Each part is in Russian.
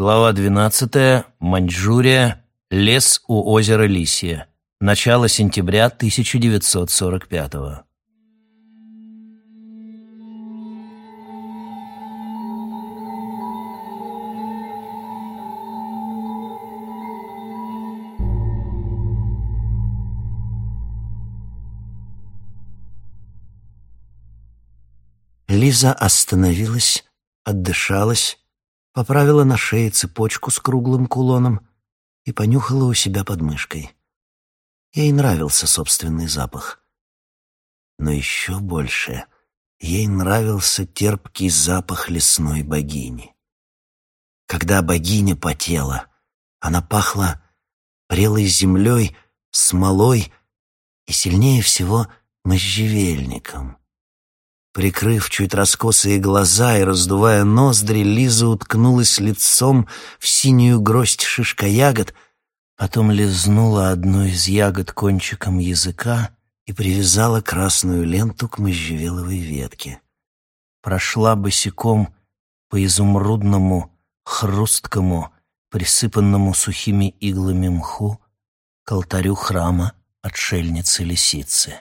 Глава 12. Маньчжурия. Лес у озера Лисия. Начало сентября 1945 -го. Лиза остановилась, отдышалась, поправила на шее цепочку с круглым кулоном и понюхала у себя под мышкой. Ей нравился собственный запах. Но еще больше ей нравился терпкий запах лесной богини. Когда богиня потела, она пахла прелой землей, смолой и сильнее всего можжевельником. Прикрыв чуть раскосые глаза и раздувая ноздри, Лиза уткнулась лицом в синюю гроздь шишка-ягод, потом лизнула одну из ягод кончиком языка и привязала красную ленту к можжевеловой ветке. Прошла босиком по изумрудному, хрусткому, присыпанному сухими иглами мху к алтарю храма отшельницы-лисицы.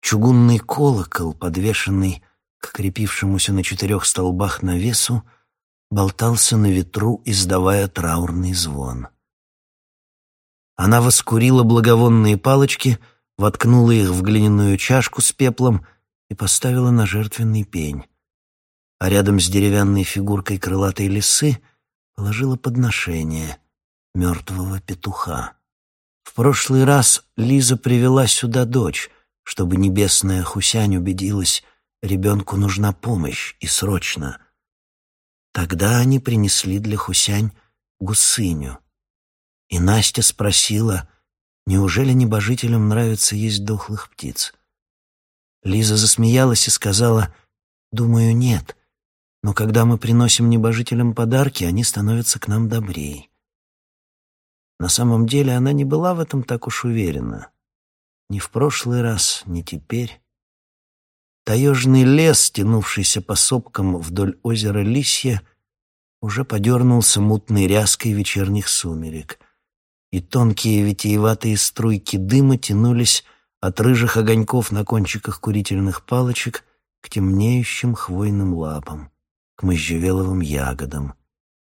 Чугунный колокол, подвешенный к крепившемуся на четырех столбах навесу, болтался на ветру, издавая траурный звон. Она воскурила благовонные палочки, воткнула их в глиняную чашку с пеплом и поставила на жертвенный пень. А рядом с деревянной фигуркой крылатой лисы положила подношение мертвого петуха. В прошлый раз Лиза привела сюда дочь, чтобы небесная Хусянь убедилась, ребенку нужна помощь, и срочно. Тогда они принесли для Хусянь гусыню. И Настя спросила, неужели небожителям нравится есть дохлых птиц. Лиза засмеялась и сказала, «Думаю, нет, но когда мы приносим небожителям подарки, они становятся к нам добрее». На самом деле она не была в этом так уж уверена. Ни в прошлый раз, ни теперь. Таежный лес, тянувшийся по сопкам вдоль озера Лисья, уже подернулся мутной ряской вечерних сумерек, и тонкие витиеватые струйки дыма тянулись от рыжих огоньков на кончиках курительных палочек к темнеющим хвойным лапам, к можжевеловым ягодам,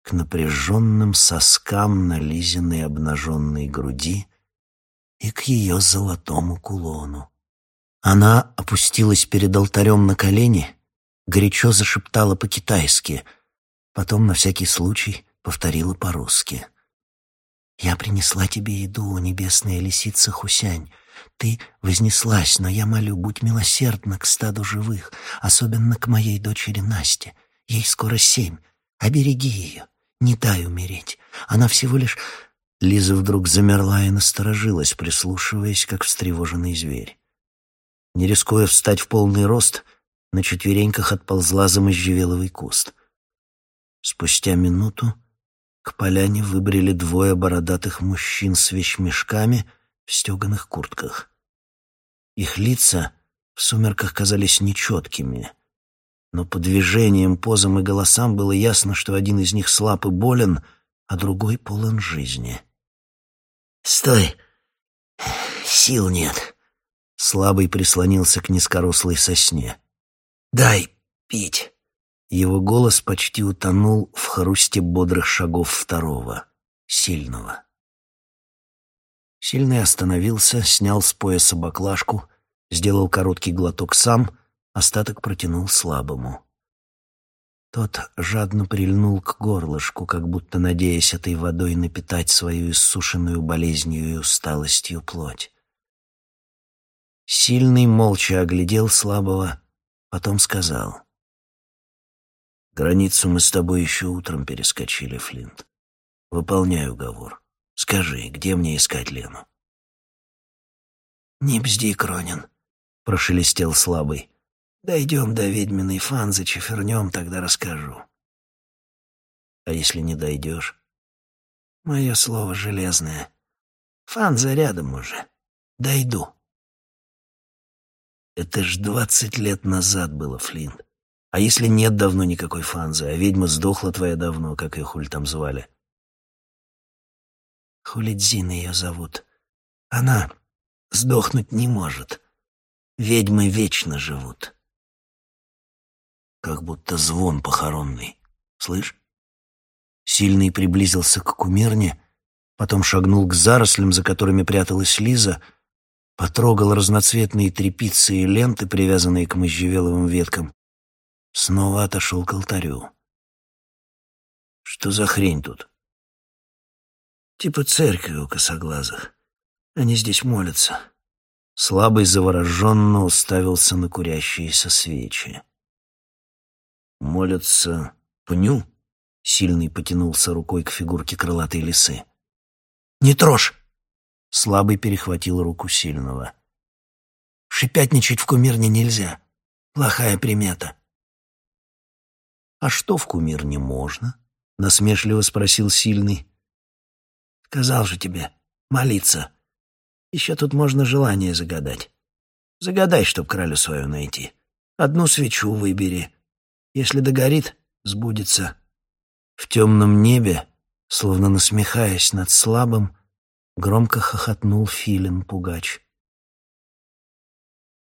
к напряженным соскам на лизиной обнаженной груди и к ее золотому кулону. Она опустилась перед алтарем на колени, горячо зашептала по-китайски, потом на всякий случай повторила по-русски. «Я принесла тебе еду, небесная лисица Хусянь. Ты вознеслась, но я молю, будь милосердна к стаду живых, особенно к моей дочери Насте. Ей скоро семь. Обереги ее, не дай умереть. Она всего лишь Лиза вдруг замерла и насторожилась, прислушиваясь, как встревоженный зверь. Не рискуя встать в полный рост, на четвереньках отползла за можжевеловый куст. Спустя минуту к поляне выбрели двое бородатых мужчин с вещмешками в стеганых куртках. Их лица в сумерках казались нечеткими, но по движениям, позам и голосам было ясно, что один из них слаб и болен — а другой полон жизни. «Стой! Сил нет!» Слабый прислонился к низкорослой сосне. «Дай пить!» Его голос почти утонул в хрусте бодрых шагов второго, сильного. Сильный остановился, снял с пояса баклажку, сделал короткий глоток сам, остаток протянул слабому. Тот жадно прильнул к горлышку, как будто надеясь этой водой напитать свою иссушенную болезнью и усталостью плоть. Сильный молча оглядел слабого, потом сказал. «Границу мы с тобой еще утром перескочили, Флинт. Выполняю уговор. Скажи, где мне искать Лену?» «Не бзди, Кронин», — прошелестел слабый. Дойдем до ведьминой фанзы, чефернем, тогда расскажу. А если не дойдешь? Мое слово железное. Фанза рядом уже. Дойду. Это ж двадцать лет назад было, Флинт. А если нет давно никакой Фанзы, а ведьма сдохла твоя давно, как ее хуль там звали? Хулидзин ее зовут. Она сдохнуть не может. Ведьмы вечно живут. Как будто звон похоронный. Слышь? Сильный приблизился к кумирне, потом шагнул к зарослям, за которыми пряталась Лиза, потрогал разноцветные трепицы и ленты, привязанные к можжевеловым веткам, снова отошел к алтарю. «Что за хрень тут?» «Типа церкви у косоглазых. Они здесь молятся». Слабый завороженно уставился на курящиеся свечи. «Молятся пню?» Сильный потянулся рукой к фигурке крылатой лисы. «Не трожь!» Слабый перехватил руку сильного. «Шипятничать в кумирне нельзя. Плохая примета». «А что в кумирне можно?» — насмешливо спросил сильный. «Сказал же тебе, молиться. Еще тут можно желание загадать. Загадай, чтоб кралю свою найти. Одну свечу выбери. Если догорит, сбудется». В темном небе, словно насмехаясь над слабым, громко хохотнул Филин-пугач.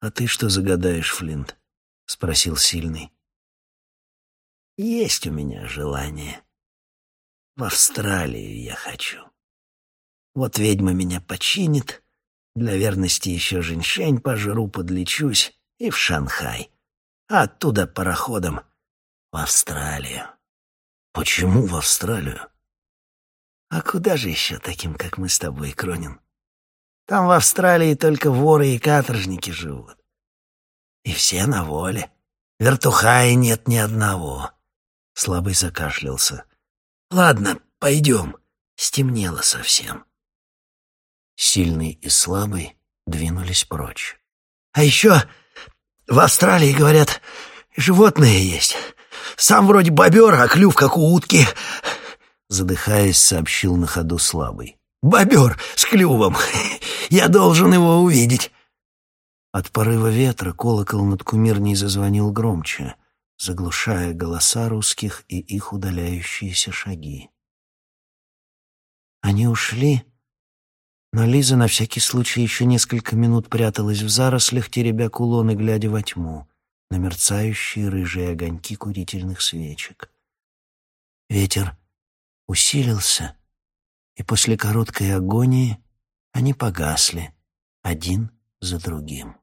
«А ты что загадаешь, Флинт?» — спросил Сильный. «Есть у меня желание. В Австралию я хочу. Вот ведьма меня починит, для верности еще женьшень пожру, подлечусь и в Шанхай, а оттуда пароходом в Австралию». Почему в Австралию? А куда же еще таким, как мы с тобой, Кронин? Там в Австралии только воры и каторжники живут. И все на воле. Вертухая нет ни одного. Слабый закашлялся. Ладно, пойдем. Стемнело совсем. Сильный и слабый двинулись прочь. А еще в Австралии, говорят, животные есть. Сам вроде бобер, а клюв как у утки. Задыхаясь, сообщил на ходу слабый. Бобер с клювом. Я должен его увидеть. От порыва ветра колокол над кумирней зазвонил громче, заглушая голоса русских и их удаляющиеся шаги. Они ушли, но Лиза на всякий случай еще несколько минут пряталась в зарослях, теребя кулон и глядя во тьму на мерцающие рыжие огоньки курительных свечек. Ветер усилился, и после короткой агонии они погасли один за другим.